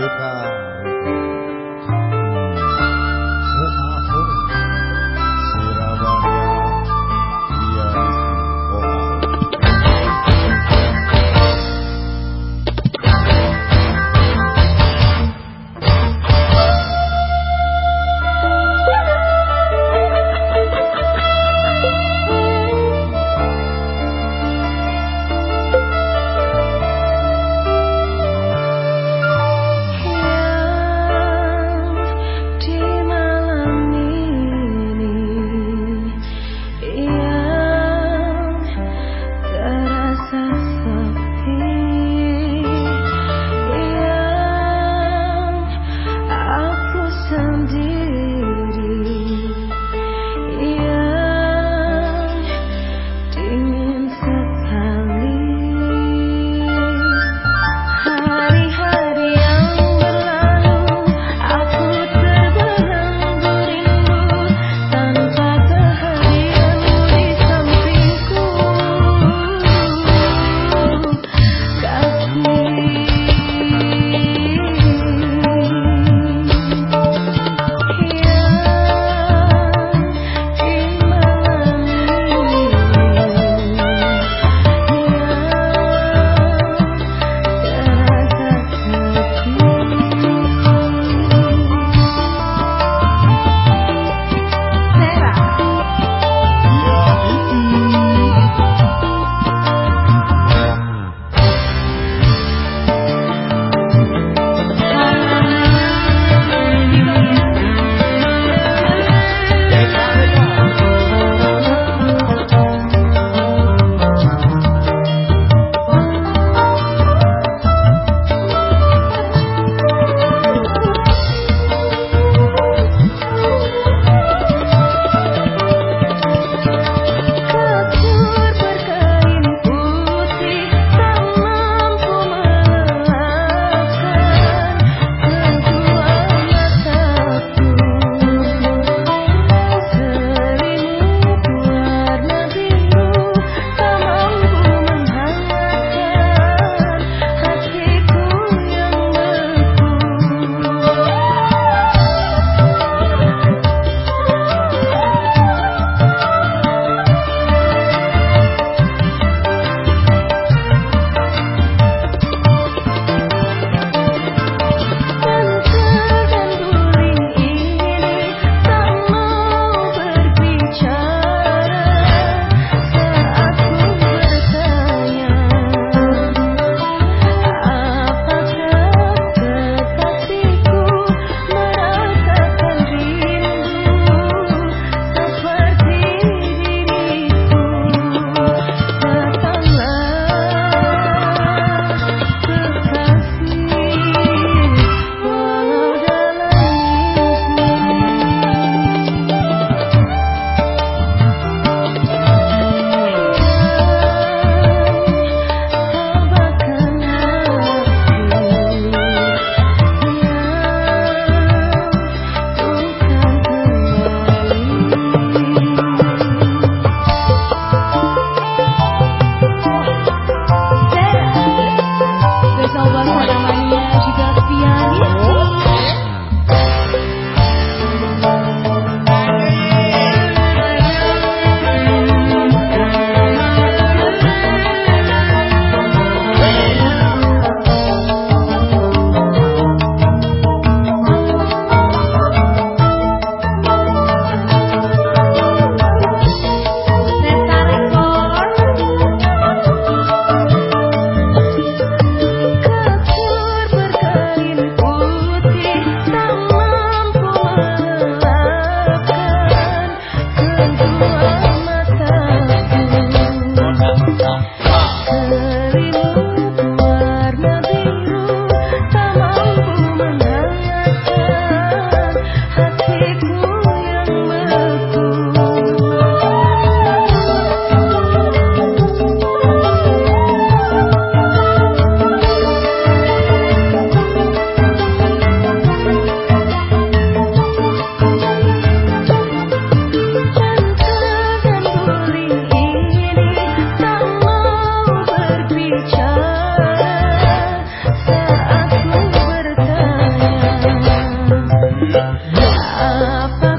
Good. you. apa